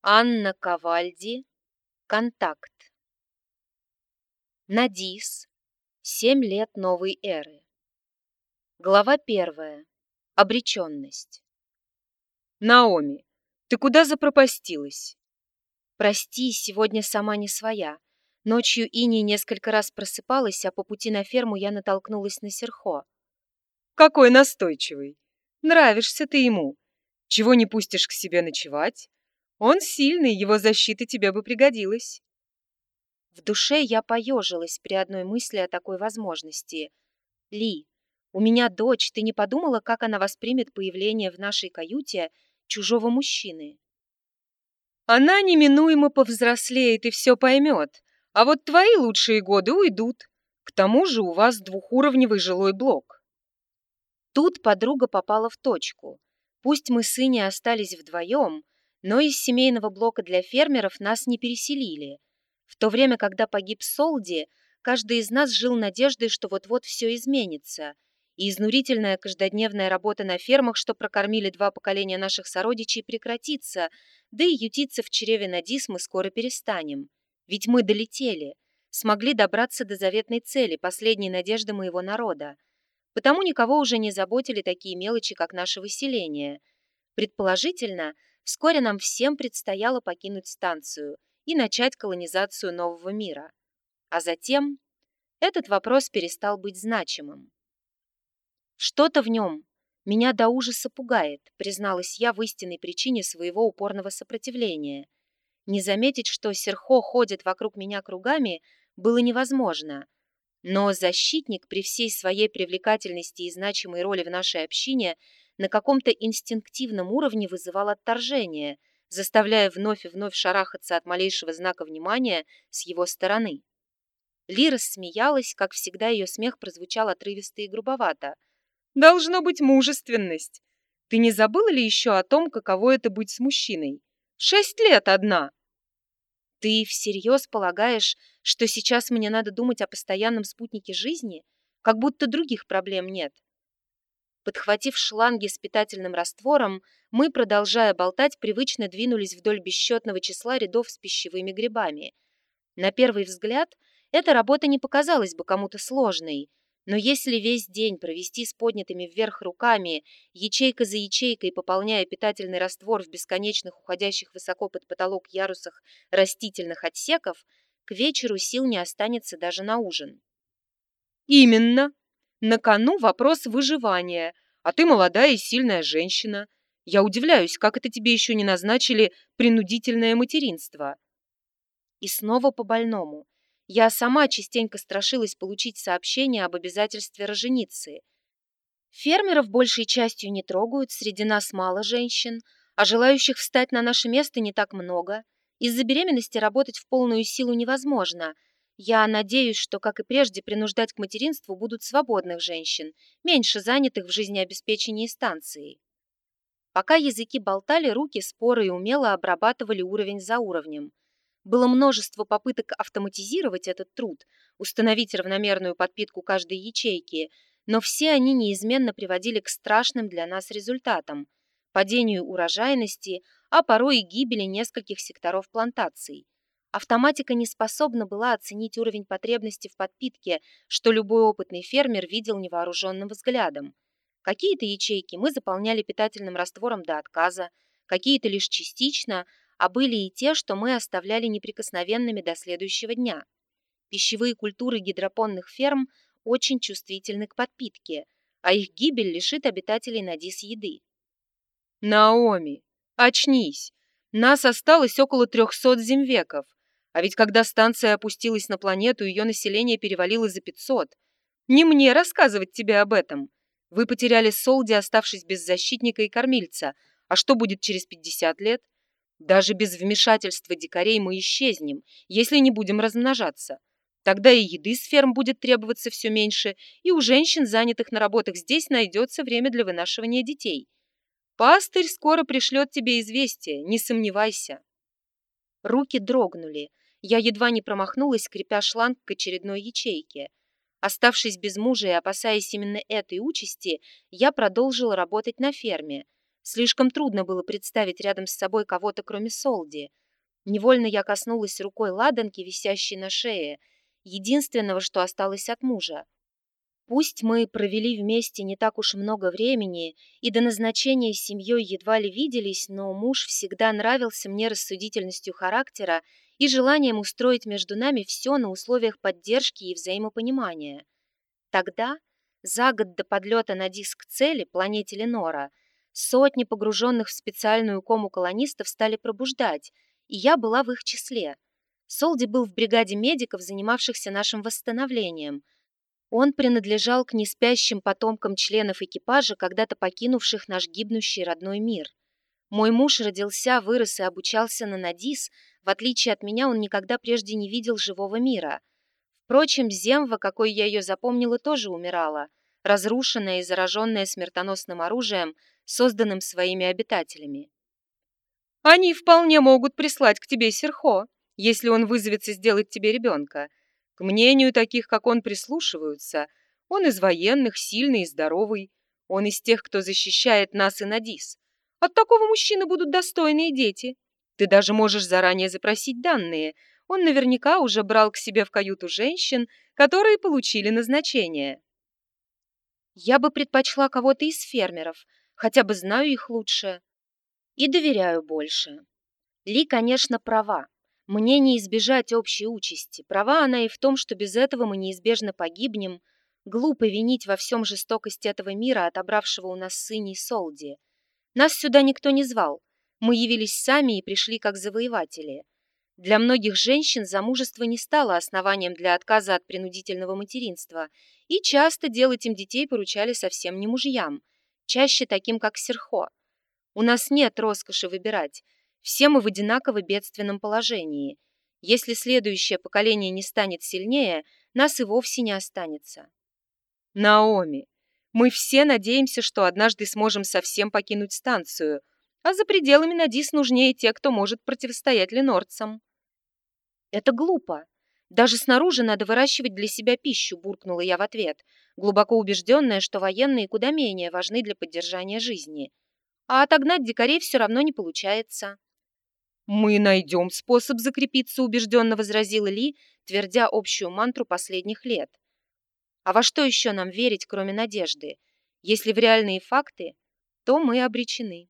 Анна Кавальди. Контакт. Надис. Семь лет новой эры. Глава первая. Обреченность. Наоми, ты куда запропастилась? Прости, сегодня сама не своя. Ночью Ини несколько раз просыпалась, а по пути на ферму я натолкнулась на Серхо. Какой настойчивый. Нравишься ты ему. Чего не пустишь к себе ночевать? Он сильный, его защита тебе бы пригодилась. В душе я поежилась при одной мысли о такой возможности. Ли, у меня дочь, ты не подумала, как она воспримет появление в нашей каюте чужого мужчины? Она неминуемо повзрослеет и все поймет, а вот твои лучшие годы уйдут. К тому же у вас двухуровневый жилой блок. Тут подруга попала в точку. Пусть мы с Иней остались вдвоем, но из семейного блока для фермеров нас не переселили. В то время, когда погиб Солди, каждый из нас жил надеждой, что вот-вот все изменится, и изнурительная каждодневная работа на фермах, что прокормили два поколения наших сородичей, прекратится, да и ютиться в чреве Надис мы скоро перестанем. Ведь мы долетели, смогли добраться до заветной цели, последней надежды моего народа. Потому никого уже не заботили такие мелочи, как наше выселение. Предположительно, Вскоре нам всем предстояло покинуть станцию и начать колонизацию нового мира. А затем этот вопрос перестал быть значимым. Что-то в нем меня до ужаса пугает, призналась я в истинной причине своего упорного сопротивления. Не заметить, что Серхо ходит вокруг меня кругами, было невозможно. Но защитник при всей своей привлекательности и значимой роли в нашей общине – на каком-то инстинктивном уровне вызывал отторжение, заставляя вновь и вновь шарахаться от малейшего знака внимания с его стороны. Лира смеялась, как всегда ее смех прозвучал отрывисто и грубовато. «Должно быть мужественность. Ты не забыла ли еще о том, каково это быть с мужчиной? Шесть лет одна!» «Ты всерьез полагаешь, что сейчас мне надо думать о постоянном спутнике жизни, как будто других проблем нет?» Подхватив шланги с питательным раствором, мы, продолжая болтать, привычно двинулись вдоль бесчетного числа рядов с пищевыми грибами. На первый взгляд, эта работа не показалась бы кому-то сложной, но если весь день провести с поднятыми вверх руками, ячейка за ячейкой пополняя питательный раствор в бесконечных уходящих высоко под потолок ярусах растительных отсеков, к вечеру сил не останется даже на ужин. «Именно!» На кону вопрос выживания, а ты молодая и сильная женщина. Я удивляюсь, как это тебе еще не назначили принудительное материнство. И снова по больному. Я сама частенько страшилась получить сообщение об обязательстве роженицы. Фермеров большей частью не трогают, среди нас мало женщин, а желающих встать на наше место не так много. Из-за беременности работать в полную силу невозможно – я надеюсь, что, как и прежде, принуждать к материнству будут свободных женщин, меньше занятых в жизнеобеспечении станции. Пока языки болтали, руки споры и умело обрабатывали уровень за уровнем. Было множество попыток автоматизировать этот труд, установить равномерную подпитку каждой ячейки, но все они неизменно приводили к страшным для нас результатам – падению урожайности, а порой и гибели нескольких секторов плантаций – Автоматика не способна была оценить уровень потребности в подпитке, что любой опытный фермер видел невооруженным взглядом. Какие-то ячейки мы заполняли питательным раствором до отказа, какие-то лишь частично, а были и те, что мы оставляли неприкосновенными до следующего дня. Пищевые культуры гидропонных ферм очень чувствительны к подпитке, а их гибель лишит обитателей Надис еды. «Наоми, очнись! Нас осталось около трехсот земвеков. А ведь когда станция опустилась на планету, ее население перевалило за 500. Не мне рассказывать тебе об этом. Вы потеряли Солди, оставшись без защитника и кормильца. А что будет через 50 лет? Даже без вмешательства дикарей мы исчезнем, если не будем размножаться. Тогда и еды с ферм будет требоваться все меньше, и у женщин, занятых на работах здесь, найдется время для вынашивания детей. Пастырь скоро пришлет тебе известие, не сомневайся. Руки дрогнули, я едва не промахнулась, скрипя шланг к очередной ячейке. Оставшись без мужа и опасаясь именно этой участи, я продолжила работать на ферме. Слишком трудно было представить рядом с собой кого-то, кроме Солди. Невольно я коснулась рукой ладанки, висящей на шее, единственного, что осталось от мужа. Пусть мы провели вместе не так уж много времени и до назначения с семьей едва ли виделись, но муж всегда нравился мне рассудительностью характера и желанием устроить между нами все на условиях поддержки и взаимопонимания. Тогда, за год до подлета на диск цели, планете Ленора, сотни погруженных в специальную кому колонистов стали пробуждать, и я была в их числе. Солди был в бригаде медиков, занимавшихся нашим восстановлением – он принадлежал к неспящим потомкам членов экипажа, когда-то покинувших наш гибнущий родной мир. Мой муж родился, вырос и обучался на Надис, в отличие от меня он никогда прежде не видел живого мира. Впрочем, Земва, какой я ее запомнила, тоже умирала, разрушенная и зараженная смертоносным оружием, созданным своими обитателями. «Они вполне могут прислать к тебе Серхо, если он вызовется сделать тебе ребенка», к мнению таких, как он, прислушиваются. Он из военных, сильный и здоровый. Он из тех, кто защищает нас и Надис. От такого мужчины будут достойные дети. Ты даже можешь заранее запросить данные. Он наверняка уже брал к себе в каюту женщин, которые получили назначение. Я бы предпочла кого-то из фермеров, хотя бы знаю их лучше. И доверяю больше. Ли, конечно, права. Мне не избежать общей участи. Права она и в том, что без этого мы неизбежно погибнем. Глупо винить во всем жестокость этого мира, отобравшего у нас сыней Солди. Нас сюда никто не звал. Мы явились сами и пришли как завоеватели. Для многих женщин замужество не стало основанием для отказа от принудительного материнства, и часто делать им детей поручали совсем не мужьям, чаще таким, как Серхо. У нас нет роскоши выбирать, все мы в одинаково бедственном положении. Если следующее поколение не станет сильнее, нас и вовсе не останется. Наоми, мы все надеемся, что однажды сможем совсем покинуть станцию, а за пределами Надис нужнее те, кто может противостоять ленорцам. Это глупо. Даже снаружи надо выращивать для себя пищу, буркнула я в ответ, глубоко убежденная, что военные куда менее важны для поддержания жизни. А отогнать дикарей все равно не получается. «Мы найдем способ закрепиться», — убежденно возразила Ли, твердя общую мантру последних лет. «А во что еще нам верить, кроме надежды? Если в реальные факты, то мы обречены».